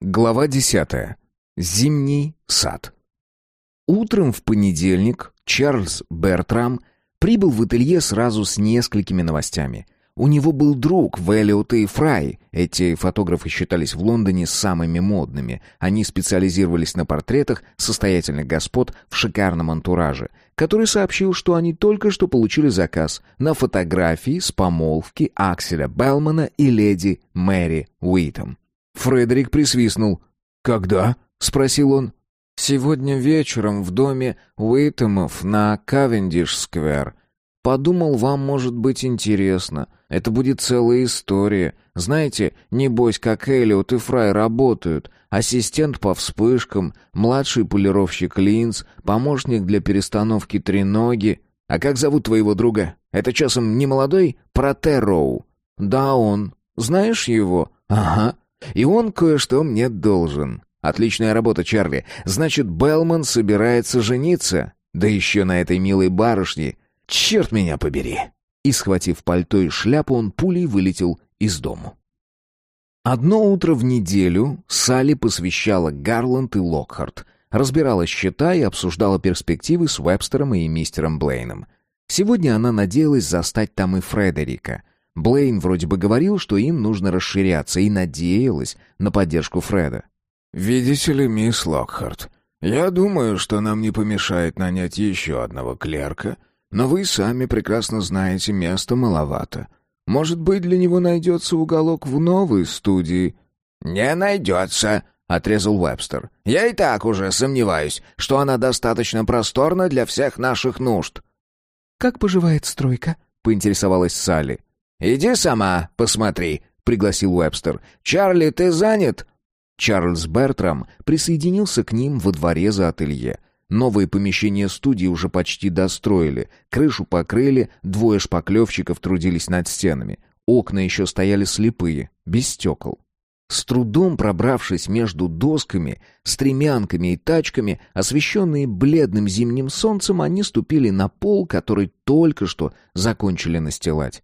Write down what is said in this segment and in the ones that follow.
Глава десятая. Зимний сад. Утром в понедельник Чарльз Бертрам прибыл в ателье сразу с несколькими новостями. У него был друг Велиот и Фрай. Эти фотографы считались в Лондоне самыми модными. Они специализировались на портретах состоятельных господ в шикарном антураже, который сообщил, что они только что получили заказ на фотографии с помолвки Акселя Белмана и леди Мэри Уитом. Фредерик присвистнул. «Когда?» — спросил он. «Сегодня вечером в доме Уитэмов на Кавендиш-сквер. Подумал, вам может быть интересно. Это будет целая история. Знаете, небось, как Эллиот и Фрай работают. Ассистент по вспышкам, младший полировщик линз, помощник для перестановки треноги. А как зовут твоего друга? Это часом не молодой Протероу?» «Да, он. Знаешь его?» «Ага. И он кое-что мне должен. Отличная работа, Чарли. Значит, Белман собирается жениться. Да еще на этой милой барышне. Черт меня побери!» И, схватив пальто и шляпу, он пулей вылетел из дому. Одно утро в неделю Салли посвящала Гарланд и Локхарт, разбирала счета и обсуждала перспективы с Вебстером и мистером Блейном. Сегодня она надеялась застать там и Фредерика. Блейн вроде бы говорил, что им нужно расширяться, и надеялась на поддержку Фреда. «Видите ли, мисс Локхарт, я думаю, что нам не помешает нанять еще одного клерка, но вы сами прекрасно знаете, места маловато. Может быть, для него найдется уголок в новой студии?» «Не найдется», — отрезал Вебстер. «Я и так уже сомневаюсь, что она достаточно просторна для всех наших нужд». «Как поживает стройка?» — поинтересовалась Салли. «Иди сама, посмотри», — пригласил Уэбстер. «Чарли, ты занят?» Чарльз Бертрам присоединился к ним во дворе за ателье. Новые помещения студии уже почти достроили, крышу покрыли, двое шпаклевщиков трудились над стенами. Окна еще стояли слепые, без стекол. С трудом пробравшись между досками, стремянками и тачками, освещенные бледным зимним солнцем, они ступили на пол, который только что закончили настилать.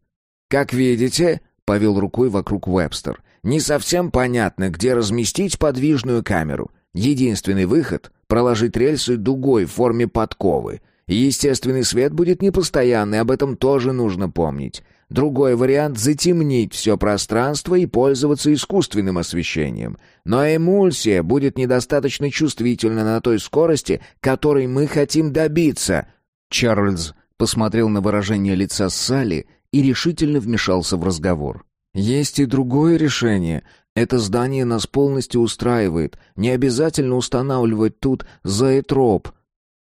«Как видите», — повел рукой вокруг Вебстер, «не совсем понятно, где разместить подвижную камеру. Единственный выход — проложить рельсы дугой в форме подковы. Естественный свет будет непостоянный, об этом тоже нужно помнить. Другой вариант — затемнить все пространство и пользоваться искусственным освещением. Но эмульсия будет недостаточно чувствительна на той скорости, которой мы хотим добиться. Чарльз посмотрел на выражение лица Салли и решительно вмешался в разговор. «Есть и другое решение. Это здание нас полностью устраивает. Не обязательно устанавливать тут зоэтроп».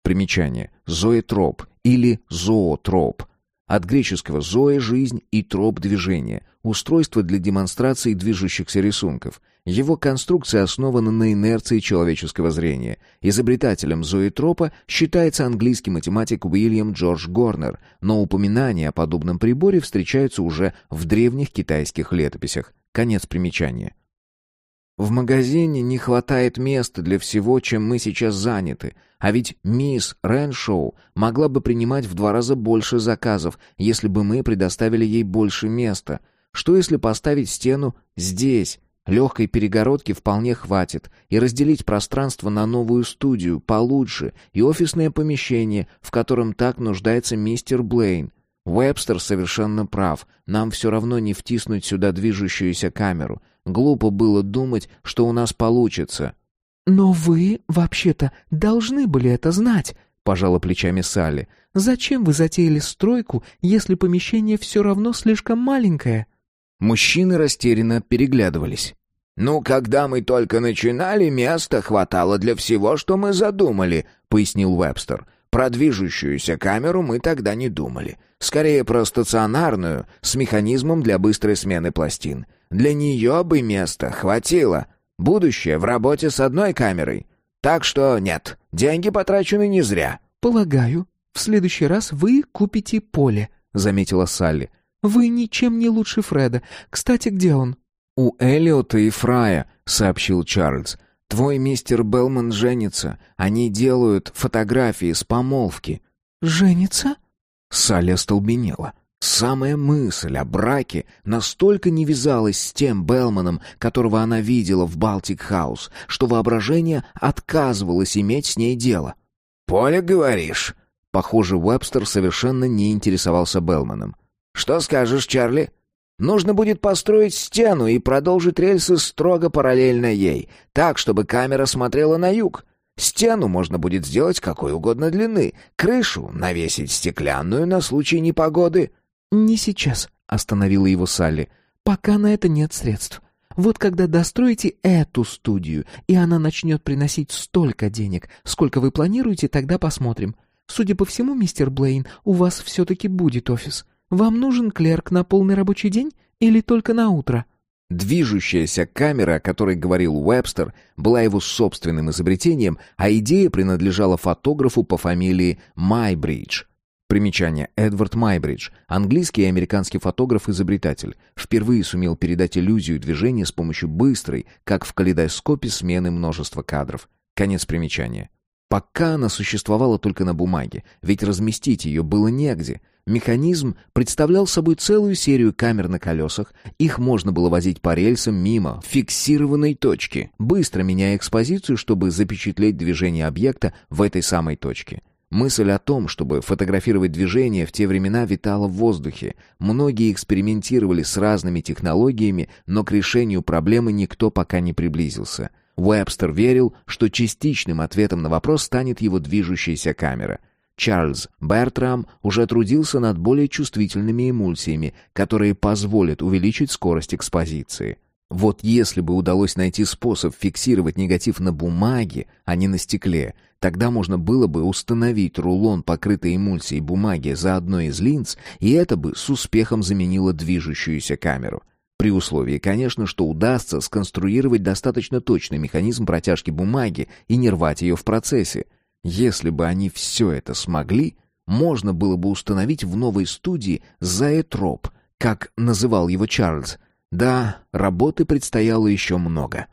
Примечание. Зоэтроп или зоотроп. От греческого «зоэ» — жизнь и «троп» — движение. Устройство для демонстрации движущихся рисунков — его конструкция основана на инерции человеческого зрения. Изобретателем зоэтропа считается английский математик Уильям Джордж Горнер, но упоминания о подобном приборе встречаются уже в древних китайских летописях. Конец примечания. В магазине не хватает места для всего, чем мы сейчас заняты. А ведь мисс Рэншоу могла бы принимать в два раза больше заказов, если бы мы предоставили ей больше места. Что если поставить стену здесь, Легкой перегородки вполне хватит, и разделить пространство на новую студию, получше, и офисное помещение, в котором так нуждается мистер Блейн. Уэбстер совершенно прав, нам все равно не втиснуть сюда движущуюся камеру. Глупо было думать, что у нас получится. «Но вы, вообще-то, должны были это знать», — пожала плечами Салли. «Зачем вы затеяли стройку, если помещение все равно слишком маленькое?» Мужчины растерянно переглядывались. «Ну, когда мы только начинали, места хватало для всего, что мы задумали», — пояснил Вебстер. «Про движущуюся камеру мы тогда не думали. Скорее про стационарную, с механизмом для быстрой смены пластин. Для нее бы места хватило. Будущее в работе с одной камерой. Так что нет, деньги потрачены не зря». «Полагаю, в следующий раз вы купите поле», — заметила Салли. «Вы ничем не лучше Фреда. Кстати, где он?» «У Эллиота и Фрая», — сообщил Чарльз. «Твой мистер Белман женится. Они делают фотографии с помолвки». «Женится?» Салли остолбенела. Самая мысль о браке настолько не вязалась с тем Белманом, которого она видела в Балтик-хаус, что воображение отказывалось иметь с ней дело. «Поле, говоришь?» Похоже, Уэбстер совершенно не интересовался Белманом. «Что скажешь, Чарли?» Нужно будет построить стену и продолжить рельсы строго параллельно ей, так, чтобы камера смотрела на юг. Стену можно будет сделать какой угодно длины, крышу навесить стеклянную на случай непогоды. «Не сейчас», — остановила его Салли. «Пока на это нет средств. Вот когда достроите эту студию, и она начнет приносить столько денег, сколько вы планируете, тогда посмотрим. Судя по всему, мистер Блейн, у вас все-таки будет офис. Вам нужен клерк на полный рабочий день или только на утро?» Движущаяся камера, о которой говорил Уэбстер, была его собственным изобретением, а идея принадлежала фотографу по фамилии Майбридж. Примечание. Эдвард Майбридж, английский и американский фотограф-изобретатель, впервые сумел передать иллюзию движения с помощью быстрой, как в калейдоскопе, смены множества кадров. Конец примечания. Пока она существовала только на бумаге, ведь разместить ее было негде — Механизм представлял собой целую серию камер на колесах, их можно было возить по рельсам мимо фиксированной точки, быстро меняя экспозицию, чтобы запечатлеть движение объекта в этой самой точке. Мысль о том, чтобы фотографировать движение в те времена витала в воздухе. Многие экспериментировали с разными технологиями, но к решению проблемы никто пока не приблизился. Уэбстер верил, что частичным ответом на вопрос станет его движущаяся камера — Чарльз Бертрам уже трудился над более чувствительными эмульсиями, которые позволят увеличить скорость экспозиции. Вот если бы удалось найти способ фиксировать негатив на бумаге, а не на стекле, тогда можно было бы установить рулон, покрытый эмульсией бумаги, за одной из линз, и это бы с успехом заменило движущуюся камеру. При условии, конечно, что удастся сконструировать достаточно точный механизм протяжки бумаги и не рвать ее в процессе. Если бы они все это смогли, можно было бы установить в новой студии «Заэтроп», как называл его Чарльз. Да, работы предстояло еще много.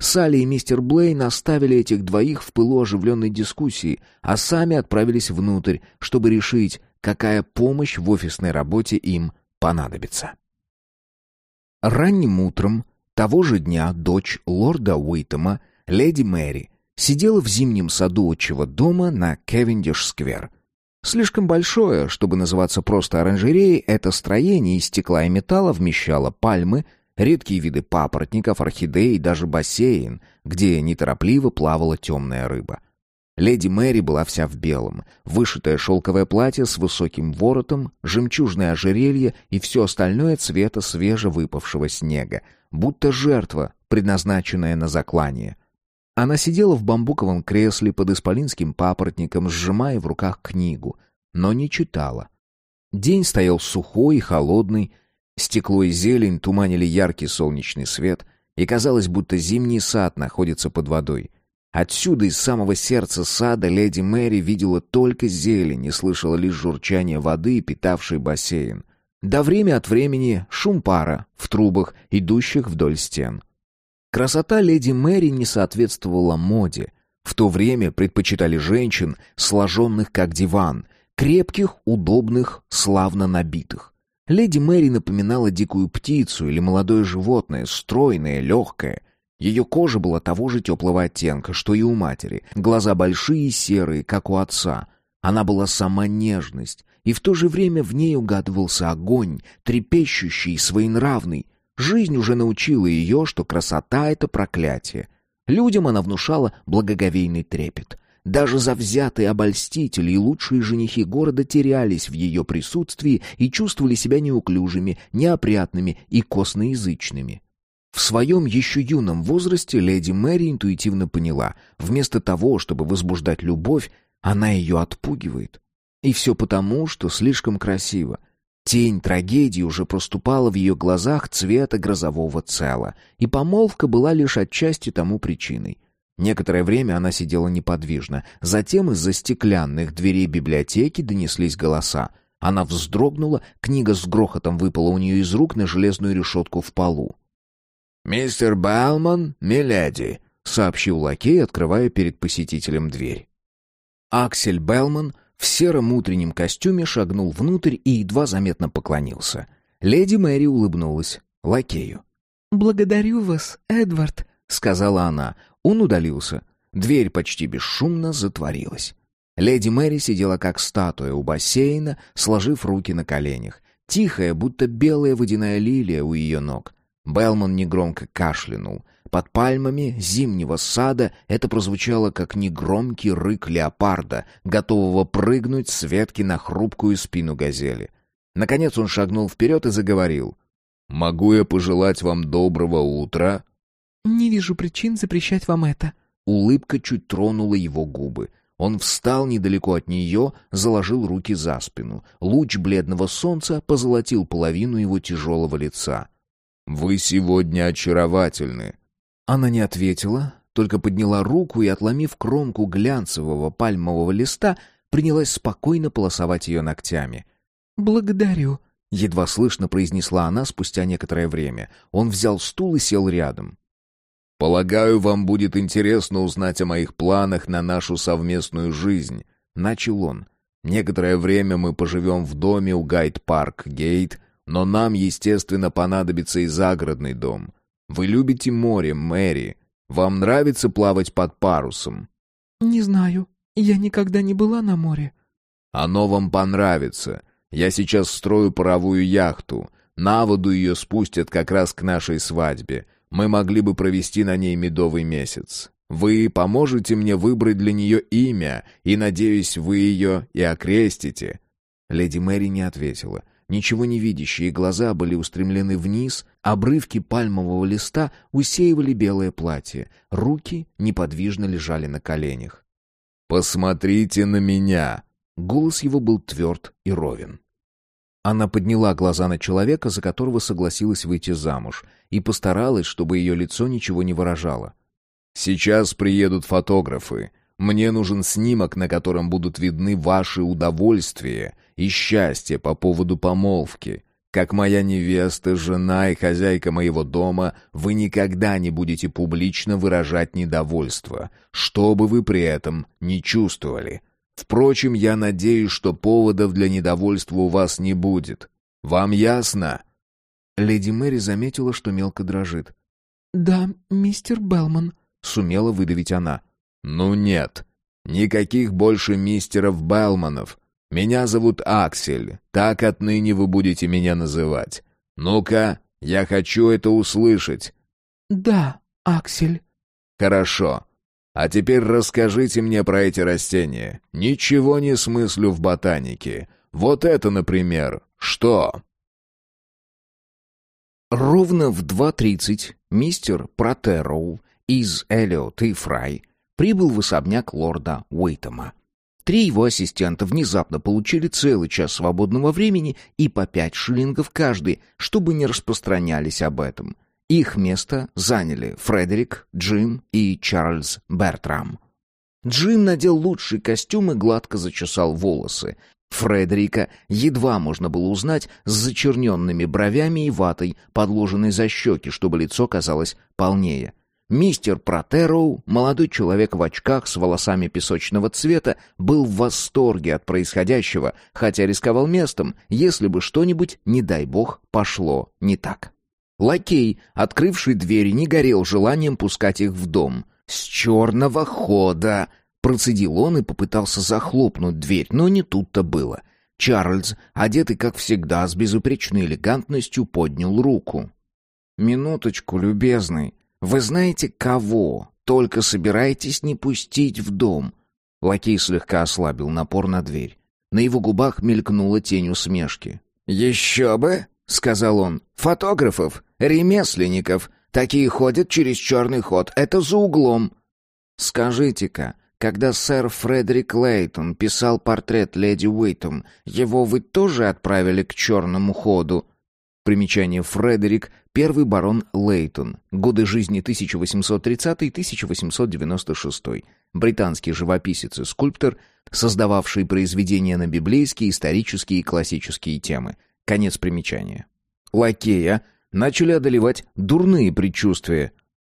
Салли и мистер Блейн оставили этих двоих в пылу оживленной дискуссии, а сами отправились внутрь, чтобы решить, какая помощь в офисной работе им понадобится. Ранним утром того же дня дочь лорда Уитема, леди Мэри, сидела в зимнем саду отчего дома на Кевиндиш-сквер. Слишком большое, чтобы называться просто оранжереей, это строение из стекла и металла вмещало пальмы, редкие виды папоротников, орхидей и даже бассейн, где неторопливо плавала темная рыба. Леди Мэри была вся в белом, вышитое шелковое платье с высоким воротом, жемчужное ожерелье и все остальное цвета свежевыпавшего снега, будто жертва, предназначенная на заклание — она сидела в бамбуковом кресле под исполинским папоротником, сжимая в руках книгу, но не читала. День стоял сухой и холодный, стекло и зелень туманили яркий солнечный свет, и казалось, будто зимний сад находится под водой. Отсюда, из самого сердца сада, леди Мэри видела только зелень и слышала лишь журчание воды, питавшей бассейн. Да время от времени шум пара в трубах, идущих вдоль стен. Красота леди Мэри не соответствовала моде. В то время предпочитали женщин, сложенных как диван, крепких, удобных, славно набитых. Леди Мэри напоминала дикую птицу или молодое животное, стройное, легкое. Ее кожа была того же теплого оттенка, что и у матери, глаза большие и серые, как у отца. Она была сама нежность, и в то же время в ней угадывался огонь, трепещущий и своенравный, Жизнь уже научила ее, что красота — это проклятие. Людям она внушала благоговейный трепет. Даже завзятые обольстители и лучшие женихи города терялись в ее присутствии и чувствовали себя неуклюжими, неопрятными и косноязычными. В своем еще юном возрасте леди Мэри интуитивно поняла, вместо того, чтобы возбуждать любовь, она ее отпугивает. И все потому, что слишком красиво, Тень трагедии уже проступала в ее глазах цвета грозового цела, и помолвка была лишь отчасти тому причиной. Некоторое время она сидела неподвижно. Затем из-за стеклянных дверей библиотеки донеслись голоса. Она вздрогнула, книга с грохотом выпала у нее из рук на железную решетку в полу. «Мистер Балман, миледи», — сообщил лакей, открывая перед посетителем дверь. Аксель Белман в сером утреннем костюме шагнул внутрь и едва заметно поклонился. Леди Мэри улыбнулась лакею. «Благодарю вас, Эдвард», — сказала она. Он удалился. Дверь почти бесшумно затворилась. Леди Мэри сидела как статуя у бассейна, сложив руки на коленях. Тихая, будто белая водяная лилия у ее ног. Белман негромко кашлянул. Под пальмами зимнего сада это прозвучало как негромкий рык леопарда, готового прыгнуть с ветки на хрупкую спину газели. Наконец он шагнул вперед и заговорил. «Могу я пожелать вам доброго утра?» «Не вижу причин запрещать вам это». Улыбка чуть тронула его губы. Он встал недалеко от нее, заложил руки за спину. Луч бледного солнца позолотил половину его тяжелого лица. «Вы сегодня очаровательны». Она не ответила, только подняла руку и, отломив кромку глянцевого пальмового листа, принялась спокойно полосовать ее ногтями. «Благодарю», — едва слышно произнесла она спустя некоторое время. Он взял стул и сел рядом. «Полагаю, вам будет интересно узнать о моих планах на нашу совместную жизнь», — начал он. «Некоторое время мы поживем в доме у Гайд-парк-гейт, но нам, естественно, понадобится и загородный дом. Вы любите море, Мэри. Вам нравится плавать под парусом?» «Не знаю. Я никогда не была на море». «Оно вам понравится. Я сейчас строю паровую яхту. На воду ее спустят как раз к нашей свадьбе мы могли бы провести на ней медовый месяц. Вы поможете мне выбрать для нее имя, и, надеюсь, вы ее и окрестите». Леди Мэри не ответила. Ничего не видящие глаза были устремлены вниз, обрывки пальмового листа усеивали белое платье, руки неподвижно лежали на коленях. «Посмотрите на меня!» Голос его был тверд и ровен. Она подняла глаза на человека, за которого согласилась выйти замуж, и постаралась, чтобы ее лицо ничего не выражало. «Сейчас приедут фотографы. Мне нужен снимок, на котором будут видны ваши удовольствия и счастье по поводу помолвки. Как моя невеста, жена и хозяйка моего дома, вы никогда не будете публично выражать недовольство, что бы вы при этом не чувствовали. Впрочем, я надеюсь, что поводов для недовольства у вас не будет. Вам ясно?» Леди Мэри заметила, что мелко дрожит. «Да, мистер Белман», — сумела выдавить она. «Ну нет, никаких больше мистеров Белманов. Меня зовут Аксель, так отныне вы будете меня называть. Ну-ка, я хочу это услышать». «Да, Аксель». «Хорошо. А теперь расскажите мне про эти растения. Ничего не смыслю в ботанике. Вот это, например, что?» Ровно в 2.30 мистер Протероу из Эллиот и Фрай прибыл в особняк лорда Уэйтома. Три его ассистента внезапно получили целый час свободного времени и по пять шиллингов каждый, чтобы не распространялись об этом — их место заняли Фредерик, Джим и Чарльз Бертрам. Джим надел лучший костюм и гладко зачесал волосы. Фредерика едва можно было узнать с зачерненными бровями и ватой, подложенной за щеки, чтобы лицо казалось полнее. Мистер Протероу, молодой человек в очках с волосами песочного цвета, был в восторге от происходящего, хотя рисковал местом, если бы что-нибудь, не дай бог, пошло не так. Лакей, открывший двери, не горел желанием пускать их в дом. «С черного хода!» Процедил он и попытался захлопнуть дверь, но не тут-то было. Чарльз, одетый, как всегда, с безупречной элегантностью, поднял руку. «Минуточку, любезный. Вы знаете, кого только собираетесь не пустить в дом?» Лакей слегка ослабил напор на дверь. На его губах мелькнула тень усмешки. «Еще бы!» — сказал он. «Фотографов! Ремесленников. Такие ходят через черный ход. Это за углом. Скажите-ка, когда сэр Фредерик Лейтон писал портрет леди Уитом, его вы тоже отправили к черному ходу? Примечание Фредерик, первый барон Лейтон, годы жизни 1830-1896, британский живописец и скульптор, создававший произведения на библейские, исторические и классические темы. Конец примечания. Лакея начали одолевать дурные предчувствия.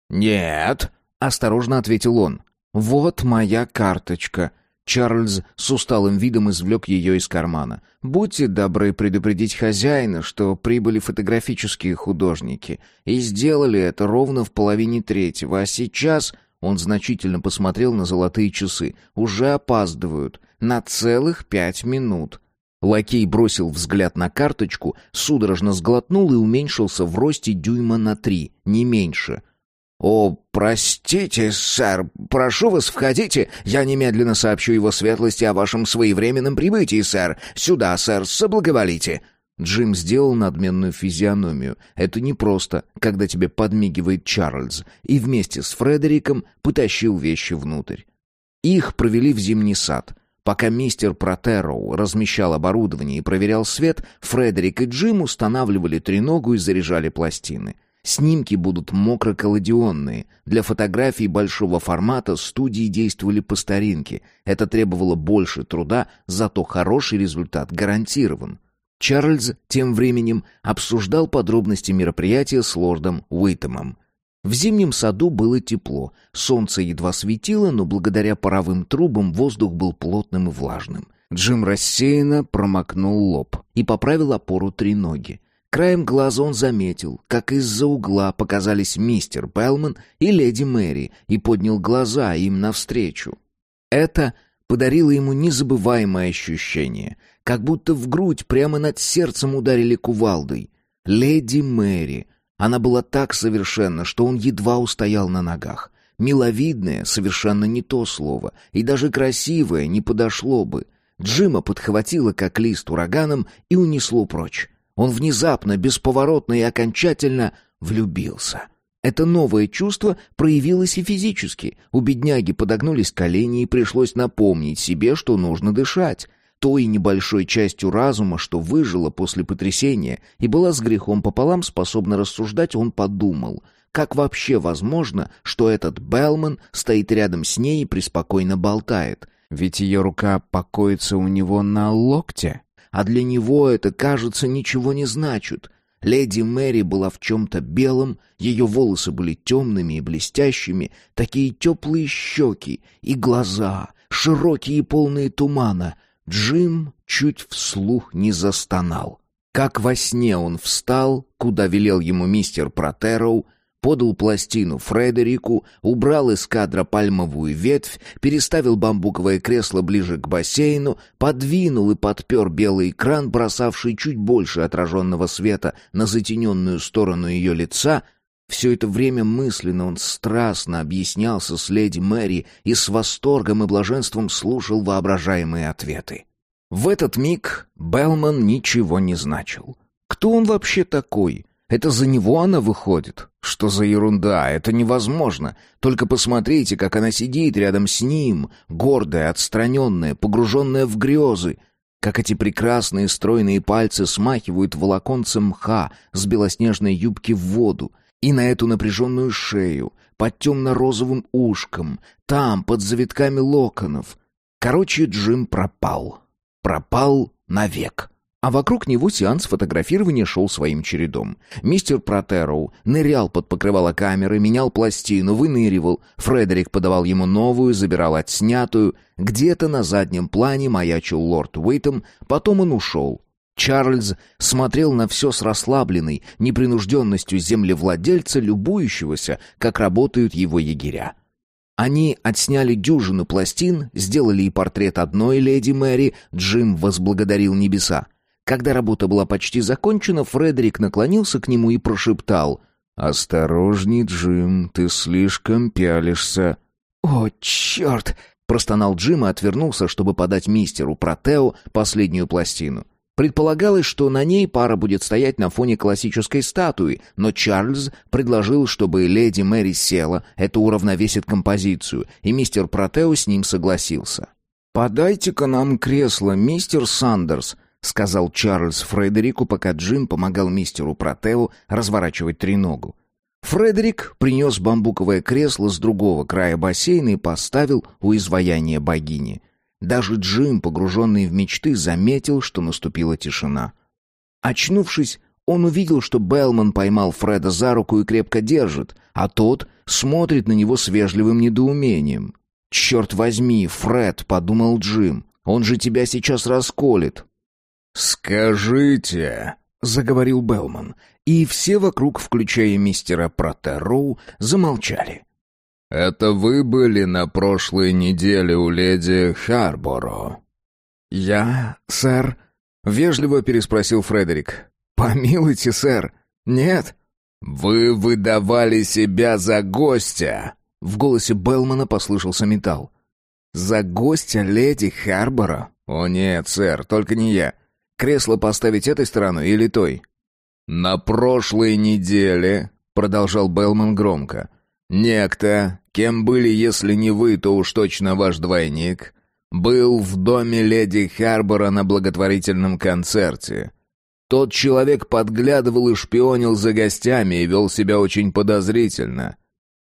«Нет», — осторожно ответил он. «Вот моя карточка. Чарльз с усталым видом извлек ее из кармана. «Будьте добры предупредить хозяина, что прибыли фотографические художники, и сделали это ровно в половине третьего, а сейчас...» Он значительно посмотрел на золотые часы. «Уже опаздывают. На целых пять минут». Лакей бросил взгляд на карточку, судорожно сглотнул и уменьшился в росте дюйма на три, не меньше. «О, простите, сэр, прошу вас, входите. Я немедленно сообщу его светлости о вашем своевременном прибытии, сэр. Сюда, сэр, соблаговолите». Джим сделал надменную физиономию. Это непросто, когда тебе подмигивает Чарльз, и вместе с Фредериком потащил вещи внутрь. Их провели в зимний сад. Пока мистер Протероу размещал оборудование и проверял свет, Фредерик и Джим устанавливали треногу и заряжали пластины. Снимки будут мокроколодионные. Для фотографий большого формата студии действовали по старинке. Это требовало больше труда, зато хороший результат гарантирован. Чарльз тем временем обсуждал подробности мероприятия с лордом Уитемом. В зимнем саду было тепло, солнце едва светило, но благодаря паровым трубам воздух был плотным и влажным. Джим рассеянно промокнул лоб и поправил опору треноги. Краем глаза он заметил, как из-за угла показались мистер Белман и леди Мэри, и поднял глаза им навстречу. Это подарило ему незабываемое ощущение, как будто в грудь прямо над сердцем ударили кувалдой. Леди Мэри — она была так совершенна, что он едва устоял на ногах. Миловидная — совершенно не то слово, и даже красивая не подошло бы. Джима подхватило, как лист ураганом, и унесло прочь. Он внезапно, бесповоротно и окончательно влюбился. Это новое чувство проявилось и физически. У бедняги подогнулись колени, и пришлось напомнить себе, что нужно дышать той небольшой частью разума, что выжила после потрясения и была с грехом пополам способна рассуждать, он подумал, как вообще возможно, что этот Белман стоит рядом с ней и преспокойно болтает, ведь ее рука покоится у него на локте, а для него это, кажется, ничего не значит. Леди Мэри была в чем-то белом, ее волосы были темными и блестящими, такие теплые щеки и глаза, широкие и полные тумана — Джим чуть вслух не застонал. Как во сне он встал, куда велел ему мистер Протероу, подал пластину Фредерику, убрал из кадра пальмовую ветвь, переставил бамбуковое кресло ближе к бассейну, подвинул и подпер белый экран, бросавший чуть больше отраженного света на затененную сторону ее лица. Все это время мысленно он страстно объяснялся с леди Мэри и с восторгом и блаженством слушал воображаемые ответы. В этот миг Белман ничего не значил. Кто он вообще такой? Это за него она выходит? Что за ерунда? Это невозможно. Только посмотрите, как она сидит рядом с ним, гордая, отстраненная, погруженная в грезы. Как эти прекрасные стройные пальцы смахивают волоконце мха с белоснежной юбки в воду. И на эту напряженную шею, под темно-розовым ушком, там, под завитками локонов. Короче, Джим пропал. Пропал навек. А вокруг него сеанс фотографирования шел своим чередом. Мистер Протероу нырял под покрывало камеры, менял пластину, выныривал. Фредерик подавал ему новую, забирал отснятую. Где-то на заднем плане маячил лорд Уитом, потом он ушел. Чарльз смотрел на все с расслабленной непринужденностью землевладельца, любующегося, как работают его егеря. Они отсняли дюжину пластин, сделали и портрет одной леди Мэри, Джим возблагодарил небеса. Когда работа была почти закончена, Фредерик наклонился к нему и прошептал «Осторожней, Джим, ты слишком пялишься». «О, черт!» — простонал Джим и отвернулся, чтобы подать мистеру Протео последнюю пластину. Предполагалось, что на ней пара будет стоять на фоне классической статуи, но Чарльз предложил, чтобы леди Мэри села, это уравновесит композицию, и мистер Протео с ним согласился. «Подайте-ка нам кресло, мистер Сандерс», — сказал Чарльз Фредерику, пока Джим помогал мистеру Протео разворачивать треногу. Фредерик принес бамбуковое кресло с другого края бассейна и поставил у изваяния богини — даже Джим, погруженный в мечты, заметил, что наступила тишина. Очнувшись, он увидел, что Белман поймал Фреда за руку и крепко держит, а тот смотрит на него с вежливым недоумением. «Черт возьми, Фред», — подумал Джим, — «он же тебя сейчас расколет». «Скажите», — заговорил Белман, и все вокруг, включая мистера Протероу, замолчали. «Это вы были на прошлой неделе у леди Харборо?» «Я, сэр?» — вежливо переспросил Фредерик. «Помилуйте, сэр. Нет». «Вы выдавали себя за гостя!» В голосе Белмана послышался металл. «За гостя леди Харбора? О нет, сэр, только не я. Кресло поставить этой стороной или той?» «На прошлой неделе», — продолжал Белман громко, — «некто, кем были, если не вы, то уж точно ваш двойник, был в доме леди Харбора на благотворительном концерте. Тот человек подглядывал и шпионил за гостями и вел себя очень подозрительно.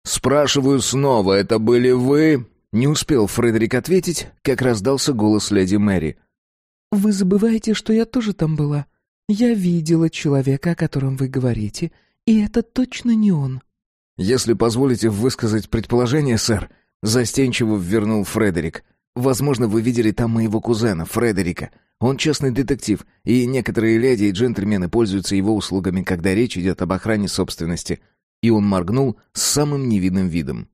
Спрашиваю снова, это были вы?» Не успел Фредерик ответить, как раздался голос леди Мэри. «Вы забываете, что я тоже там была. Я видела человека, о котором вы говорите, и это точно не он». «Если позволите высказать предположение, сэр», — застенчиво вернул Фредерик. «Возможно, вы видели там моего кузена, Фредерика. Он частный детектив, и некоторые леди и джентльмены пользуются его услугами, когда речь идет об охране собственности и он моргнул с самым невинным видом.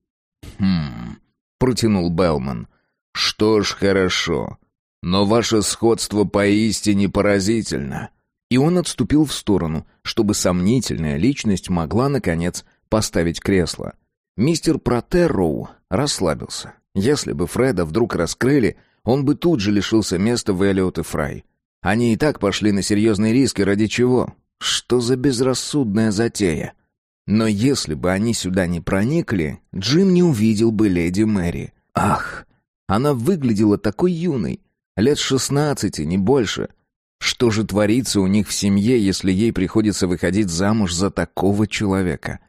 «Хм...» — протянул Белман. «Что ж, хорошо. Но ваше сходство поистине поразительно». И он отступил в сторону, чтобы сомнительная личность могла, наконец, поставить кресло. Мистер Протерроу расслабился. Если бы Фреда вдруг раскрыли, он бы тут же лишился места в Эллиот и Фрай. Они и так пошли на серьезные риски, ради чего? Что за безрассудная затея? Но если бы они сюда не проникли, Джим не увидел бы леди Мэри. Ах, она выглядела такой юной, лет шестнадцати, не больше. Что же творится у них в семье, если ей приходится выходить замуж за такого человека?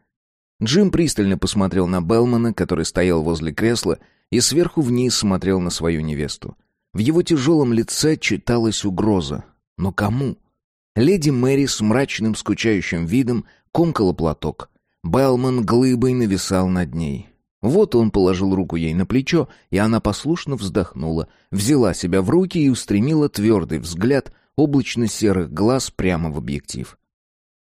Джим пристально посмотрел на Белмана, который стоял возле кресла, и сверху вниз смотрел на свою невесту. В его тяжелом лице читалась угроза. Но кому? Леди Мэри с мрачным скучающим видом комкала платок. Белман глыбой нависал над ней. Вот он положил руку ей на плечо, и она послушно вздохнула, взяла себя в руки и устремила твердый взгляд облачно-серых глаз прямо в объектив.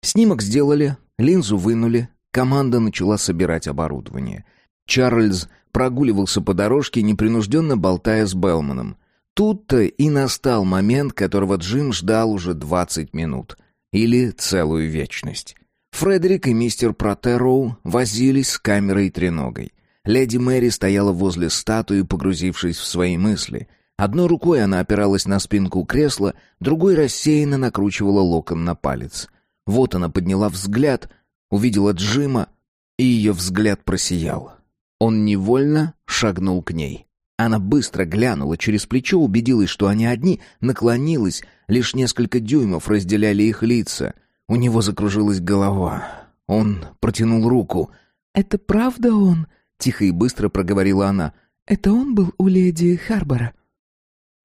Снимок сделали, линзу вынули, команда начала собирать оборудование. Чарльз прогуливался по дорожке, непринужденно болтая с Белманом. Тут-то и настал момент, которого Джим ждал уже двадцать минут. Или целую вечность. Фредерик и мистер Протероу возились с камерой и треногой. Леди Мэри стояла возле статуи, погрузившись в свои мысли. Одной рукой она опиралась на спинку кресла, другой рассеянно накручивала локон на палец. Вот она подняла взгляд, увидела Джима, и ее взгляд просиял. Он невольно шагнул к ней. Она быстро глянула через плечо, убедилась, что они одни, наклонилась, лишь несколько дюймов разделяли их лица. У него закружилась голова. Он протянул руку. «Это правда он?» — тихо и быстро проговорила она. «Это он был у леди Харбора?»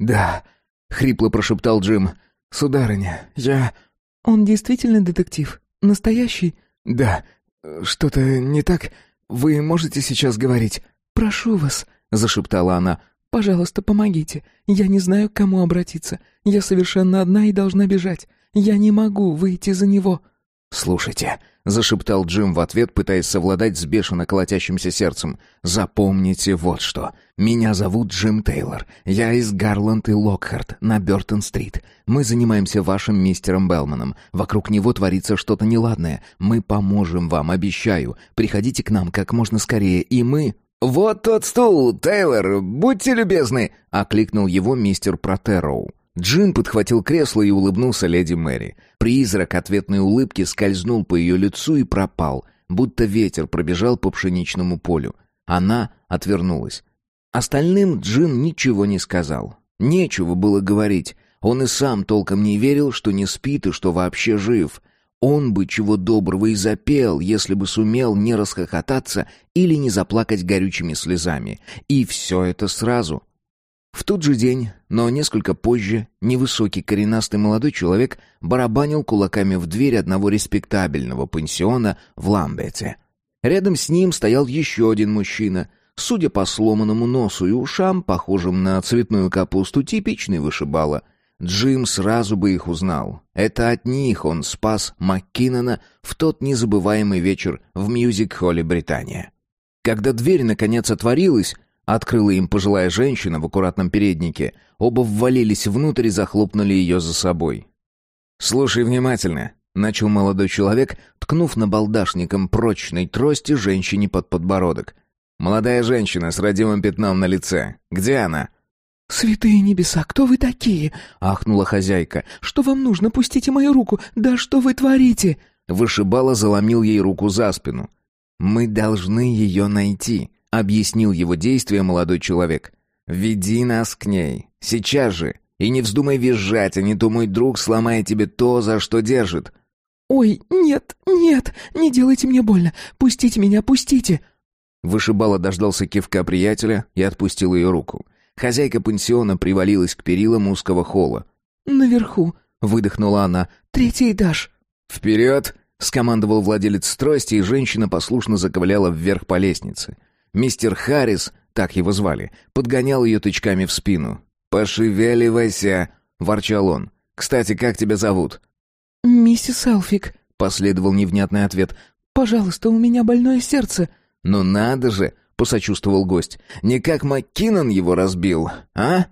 «Да», — хрипло прошептал Джим. «Сударыня, я...» «Он действительно детектив? Настоящий?» «Да. Что-то не так? Вы можете сейчас говорить?» «Прошу вас», — зашептала она. «Пожалуйста, помогите. Я не знаю, к кому обратиться. Я совершенно одна и должна бежать. Я не могу выйти за него». «Слушайте», — зашептал Джим в ответ, пытаясь совладать с бешено колотящимся сердцем. «Запомните вот что. Меня зовут Джим Тейлор. Я из Гарланд и Локхарт на Бёртон-стрит. Мы занимаемся вашим мистером Белманом. Вокруг него творится что-то неладное. Мы поможем вам, обещаю. Приходите к нам как можно скорее, и мы...» «Вот тот стул, Тейлор, будьте любезны!» — окликнул его мистер Протероу. Джим подхватил кресло и улыбнулся леди Мэри. Призрак ответной улыбки скользнул по ее лицу и пропал, будто ветер пробежал по пшеничному полю. Она отвернулась. Остальным Джим ничего не сказал. Нечего было говорить. Он и сам толком не верил, что не спит и что вообще жив. Он бы чего доброго и запел, если бы сумел не расхохотаться или не заплакать горючими слезами. И все это сразу, в тот же день, но несколько позже, невысокий коренастый молодой человек барабанил кулаками в дверь одного респектабельного пансиона в Ламбете. Рядом с ним стоял еще один мужчина, Судя по сломанному носу и ушам, похожим на цветную капусту, типичный вышибала. Джим сразу бы их узнал. Это от них он спас МакКиннона в тот незабываемый вечер в мьюзик-холле Британия. Когда дверь наконец отворилась, открыла им пожилая женщина в аккуратном переднике, оба ввалились внутрь и захлопнули ее за собой. «Слушай внимательно», — начал молодой человек, ткнув на балдашником прочной трости женщине под подбородок — Молодая женщина с родимым пятном на лице. Где она?» «Святые небеса, кто вы такие?» — ахнула хозяйка. «Что вам нужно? Пустите мою руку! Да что вы творите?» Вышибала заломил ей руку за спину. «Мы должны ее найти», — объяснил его действие молодой человек. «Веди нас к ней. Сейчас же. И не вздумай визжать, а не то мой друг сломает тебе то, за что держит». «Ой, нет, нет, не делайте мне больно. Пустите меня, пустите!» Вышибала дождался кивка приятеля и отпустил ее руку. Хозяйка пансиона привалилась к перилам узкого холла. «Наверху», — выдохнула она, — «третий этаж». «Вперед!» — скомандовал владелец трости, и женщина послушно заковыляла вверх по лестнице. Мистер Харрис, так его звали, подгонял ее тычками в спину. «Пошевеливайся!» — ворчал он. «Кстати, как тебя зовут?» «Миссис Элфик», — последовал невнятный ответ. «Пожалуйста, у меня больное сердце». «Ну надо же!» — посочувствовал гость. «Не как МакКиннон его разбил, а?»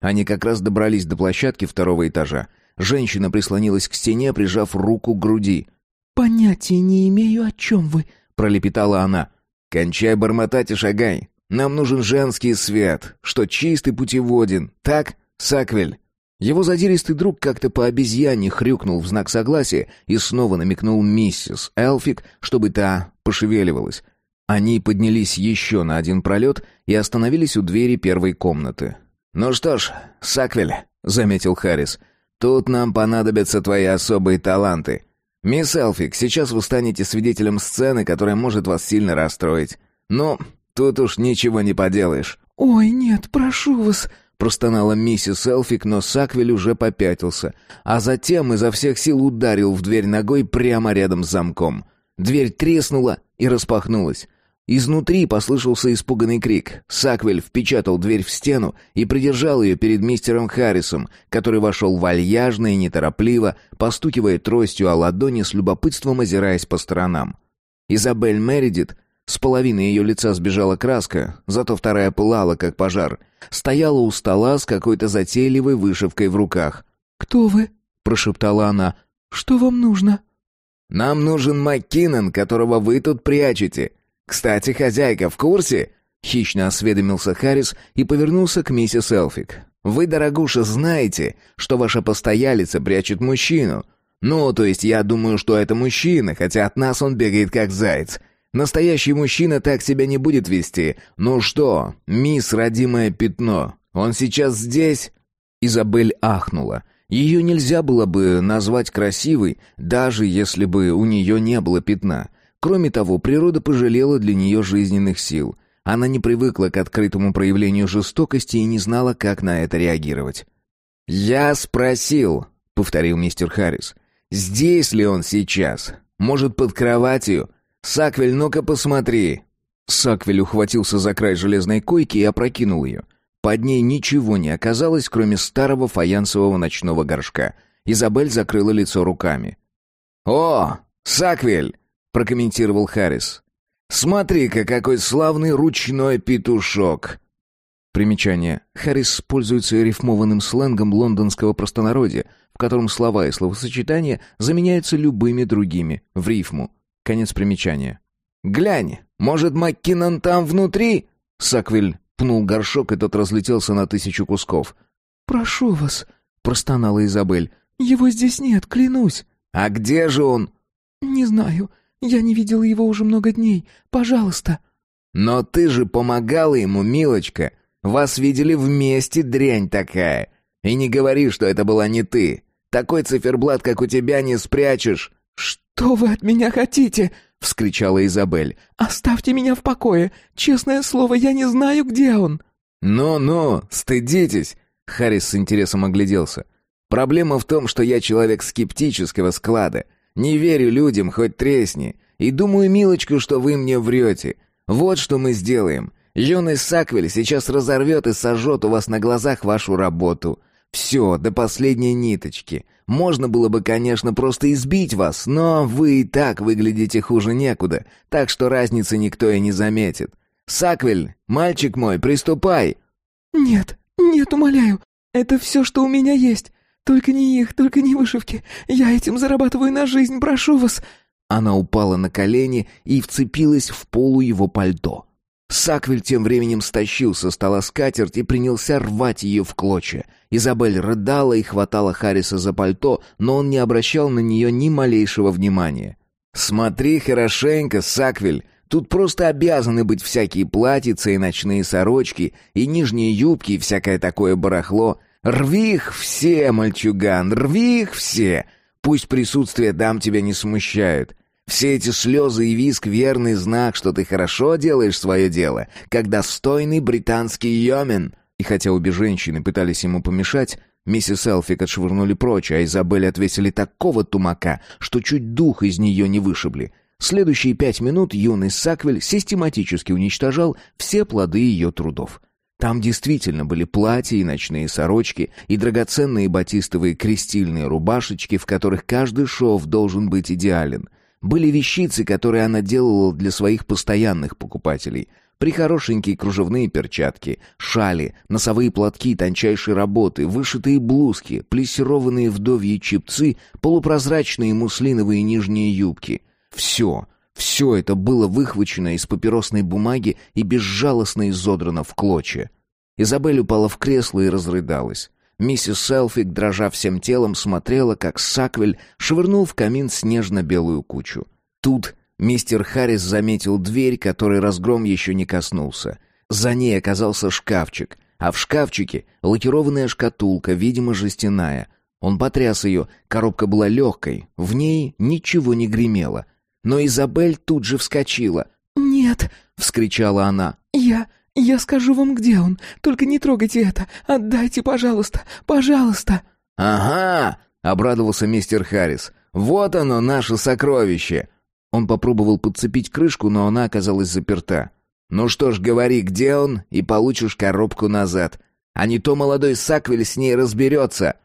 Они как раз добрались до площадки второго этажа. Женщина прислонилась к стене, прижав руку к груди. «Понятия не имею, о чем вы», — пролепетала она. «Кончай бормотать и шагай. Нам нужен женский свет, что чистый путеводен. Так, Саквель?» Его задиристый друг как-то по обезьяне хрюкнул в знак согласия и снова намекнул миссис Элфик, чтобы та пошевеливалась. Они поднялись еще на один пролет и остановились у двери первой комнаты. «Ну что ж, Саквель», — заметил Харрис, — «тут нам понадобятся твои особые таланты. Мисс Элфик, сейчас вы станете свидетелем сцены, которая может вас сильно расстроить. Но тут уж ничего не поделаешь». «Ой, нет, прошу вас», — простонала миссис Элфик, но Саквель уже попятился, а затем изо всех сил ударил в дверь ногой прямо рядом с замком. Дверь треснула и распахнулась. Изнутри послышался испуганный крик. Саквель впечатал дверь в стену и придержал ее перед мистером Харрисом, который вошел вальяжно и неторопливо, постукивая тростью о ладони с любопытством озираясь по сторонам. Изабель Мередит, с половины ее лица сбежала краска, зато вторая пылала, как пожар, стояла у стола с какой-то затейливой вышивкой в руках. «Кто вы?» — прошептала она. «Что вам нужно?» «Нам нужен МакКиннон, которого вы тут прячете», «Кстати, хозяйка в курсе?» Хищно осведомился Харрис и повернулся к миссис Элфик. «Вы, дорогуша, знаете, что ваша постоялица прячет мужчину? Ну, то есть я думаю, что это мужчина, хотя от нас он бегает как заяц. Настоящий мужчина так себя не будет вести. Ну что, мисс родимое пятно, он сейчас здесь?» Изабель ахнула. Ее нельзя было бы назвать красивой, даже если бы у нее не было пятна. Кроме того, природа пожалела для нее жизненных сил. Она не привыкла к открытому проявлению жестокости и не знала, как на это реагировать. «Я спросил», — повторил мистер Харрис, — «здесь ли он сейчас? Может, под кроватью? Саквель, ну-ка посмотри». Саквель ухватился за край железной койки и опрокинул ее. Под ней ничего не оказалось, кроме старого фаянсового ночного горшка. Изабель закрыла лицо руками. «О, Саквель!» Прокомментировал Харрис. «Смотри-ка, какой славный ручной петушок!» Примечание. Харрис пользуется рифмованным сленгом лондонского простонародья, в котором слова и словосочетания заменяются любыми другими, в рифму. Конец примечания. «Глянь, может, Маккинон там внутри?» Саквиль пнул горшок, и тот разлетелся на тысячу кусков. «Прошу вас», — простонала Изабель. «Его здесь нет, клянусь». «А где же он?» «Не знаю. Я не видела его уже много дней. Пожалуйста». «Но ты же помогала ему, милочка. Вас видели вместе, дрянь такая. И не говори, что это была не ты. Такой циферблат, как у тебя, не спрячешь». «Что вы от меня хотите?» — вскричала Изабель. «Оставьте меня в покое. Честное слово, я не знаю, где он». «Ну-ну, стыдитесь!» — Харрис с интересом огляделся. «Проблема в том, что я человек скептического склада. Не верю людям, хоть тресни. И думаю, милочка, что вы мне врете. Вот что мы сделаем. Юный Саквель сейчас разорвет и сожжет у вас на глазах вашу работу. Все, до последней ниточки. Можно было бы, конечно, просто избить вас, но вы и так выглядите хуже некуда, так что разницы никто и не заметит. Саквель, мальчик мой, приступай!» «Нет, нет, умоляю, это все, что у меня есть. Только не их, только не вышивки. Я этим зарабатываю на жизнь, прошу вас!» Она упала на колени и вцепилась в полу его пальто. Саквель тем временем стащил со стола скатерть и принялся рвать ее в клочья. Изабель рыдала и хватала Харриса за пальто, но он не обращал на нее ни малейшего внимания. «Смотри хорошенько, Саквель, тут просто обязаны быть всякие платьица и ночные сорочки, и нижние юбки, и всякое такое барахло. Рви их все, мальчуган, рви их все. Пусть присутствие дам тебя не смущает. Все эти слезы и виск — верный знак, что ты хорошо делаешь свое дело, как достойный британский йомен». И хотя обе женщины пытались ему помешать, миссис Элфик отшвырнули прочь, а Изабель отвесили такого тумака, что чуть дух из нее не вышибли. Следующие пять минут юный Саквель систематически уничтожал все плоды ее трудов. Там действительно были платья и ночные сорочки, и драгоценные батистовые крестильные рубашечки, в которых каждый шов должен быть идеален. Были вещицы, которые она делала для своих постоянных покупателей. Прихорошенькие кружевные перчатки, шали, носовые платки тончайшей работы, вышитые блузки, плессированные вдовьи чипцы, полупрозрачные муслиновые нижние юбки. Все, все это было выхвачено из папиросной бумаги и безжалостно изодрано в клочья. Изабель упала в кресло и разрыдалась. Миссис Селфик, дрожа всем телом, смотрела, как Саквель швырнул в камин снежно-белую кучу. Тут мистер Харрис заметил дверь, которой разгром еще не коснулся. За ней оказался шкафчик, а в шкафчике лакированная шкатулка, видимо, жестяная. Он потряс ее, коробка была легкой, в ней ничего не гремело — но Изабель тут же вскочила. «Нет!» — вскричала она. «Я... я скажу вам, где он. Только не трогайте это. Отдайте, пожалуйста, пожалуйста!» «Ага!» — обрадовался мистер Харрис. «Вот оно, наше сокровище!» Он попробовал подцепить крышку, но она оказалась заперта. «Ну что ж, говори, где он, и получишь коробку назад. А не то молодой Саквель с ней разберется!»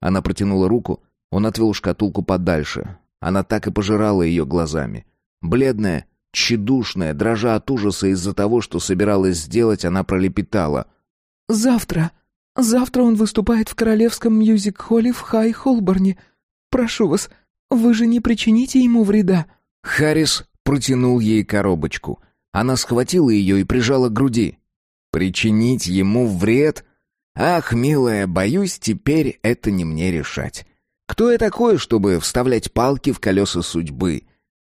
Она протянула руку, он отвел шкатулку подальше. Она так и пожирала ее глазами. Бледная, тщедушная, дрожа от ужаса из-за того, что собиралась сделать, она пролепетала. «Завтра. Завтра он выступает в Королевском мюзик-холле в Хай-Холборне. Прошу вас, вы же не причините ему вреда». Харрис протянул ей коробочку. Она схватила ее и прижала к груди. «Причинить ему вред? Ах, милая, боюсь, теперь это не мне решать. Кто я такой, чтобы вставлять палки в колеса судьбы?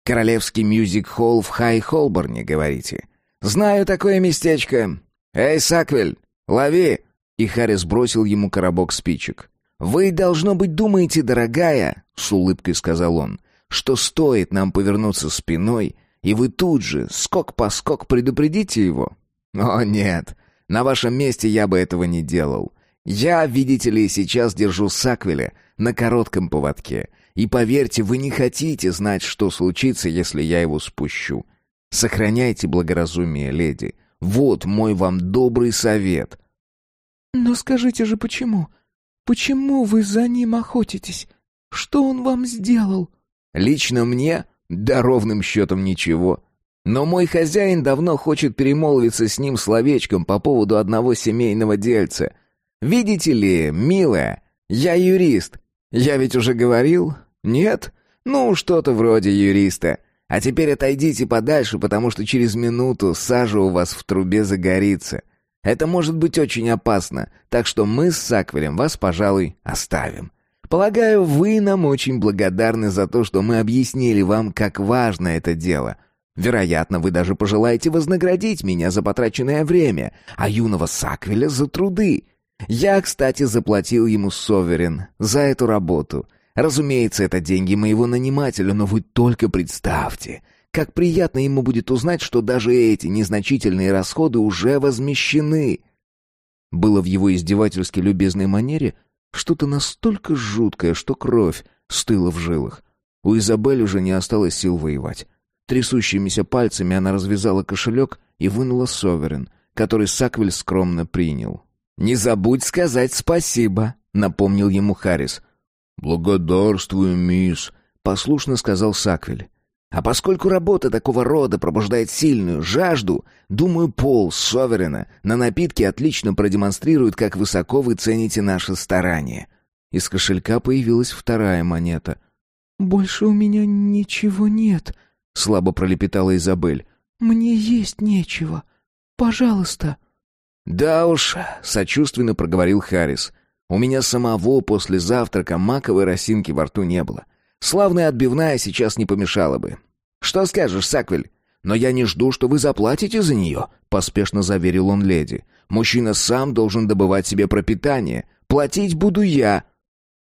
Королевский мюзик-холл в Хай-Холборне, говорите? Знаю такое местечко. Эй, Саквель, лови!» И Харрис бросил ему коробок спичек. «Вы, должно быть, думаете, дорогая, — с улыбкой сказал он, — что стоит нам повернуться спиной, и вы тут же, скок по скок, предупредите его? О, нет, на вашем месте я бы этого не делал. Я, видите ли, сейчас держу Саквеля на коротком поводке. И поверьте, вы не хотите знать, что случится, если я его спущу. Сохраняйте благоразумие, леди. Вот мой вам добрый совет. Но скажите же, почему? Почему вы за ним охотитесь? Что он вам сделал? Лично мне? Да ровным счетом ничего. Но мой хозяин давно хочет перемолвиться с ним словечком по поводу одного семейного дельца. Видите ли, милая, я юрист, «Я ведь уже говорил? Нет? Ну, что-то вроде юриста. А теперь отойдите подальше, потому что через минуту сажа у вас в трубе загорится. Это может быть очень опасно, так что мы с Саквелем вас, пожалуй, оставим. Полагаю, вы нам очень благодарны за то, что мы объяснили вам, как важно это дело». Вероятно, вы даже пожелаете вознаградить меня за потраченное время, а юного Саквеля за труды. Я, кстати, заплатил ему соверен за эту работу. Разумеется, это деньги моего нанимателя, но вы только представьте, как приятно ему будет узнать, что даже эти незначительные расходы уже возмещены. Было в его издевательски любезной манере что-то настолько жуткое, что кровь стыла в жилах. У Изабель уже не осталось сил воевать. Трясущимися пальцами она развязала кошелек и вынула соверен — который Саквель скромно принял. «Не забудь сказать спасибо», — напомнил ему Харрис. «Благодарствую, мисс», — послушно сказал Саквель. А поскольку работа такого рода пробуждает сильную жажду, думаю, Пол Соверена на напитки отлично продемонстрирует, как высоко вы цените наше старание. Из кошелька появилась вторая монета. «Больше у меня ничего нет», — слабо пролепетала Изабель. «Мне есть нечего. Пожалуйста». «Да уж», — сочувственно проговорил Харрис. «У меня самого после завтрака маковой росинки во рту не было. Славная отбивная сейчас не помешала бы. Что скажешь, Саквель? Но я не жду, что вы заплатите за нее, поспешно заверил он леди. Мужчина сам должен добывать себе пропитание. Платить буду я.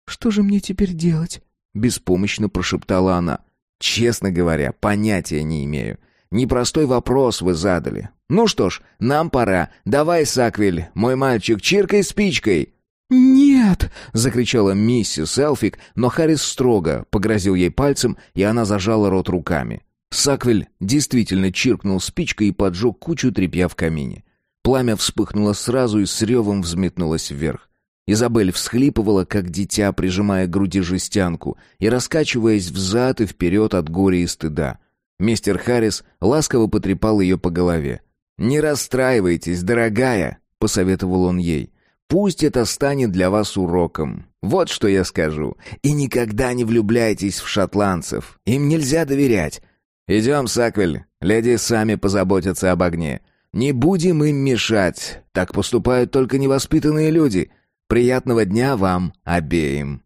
Что же мне теперь делать? беспомощно прошептала она. Честно говоря, понятия не имею. Непростой вопрос вы задали. Ну что ж, нам пора. Давай, Саквель, мой мальчик, чиркай спичкой. «Нет!» — закричала миссис Элфик, но Харрис строго погрозил ей пальцем, и она зажала рот руками. Саквель действительно чиркнул спичкой и поджег кучу тряпья в камине. Пламя вспыхнуло сразу и с ревом взметнулось вверх. Изабель всхлипывала, как дитя, прижимая к груди жестянку и раскачиваясь взад и вперед от горя и стыда. Мистер Харрис ласково потрепал ее по голове. «Не расстраивайтесь, дорогая», — посоветовал он ей. Пусть это станет для вас уроком. Вот что я скажу. И никогда не влюбляйтесь в шотландцев. Им нельзя доверять. Идем, Саквель. Леди сами позаботятся об огне. Не будем им мешать. Так поступают только невоспитанные люди. Приятного дня вам обеим.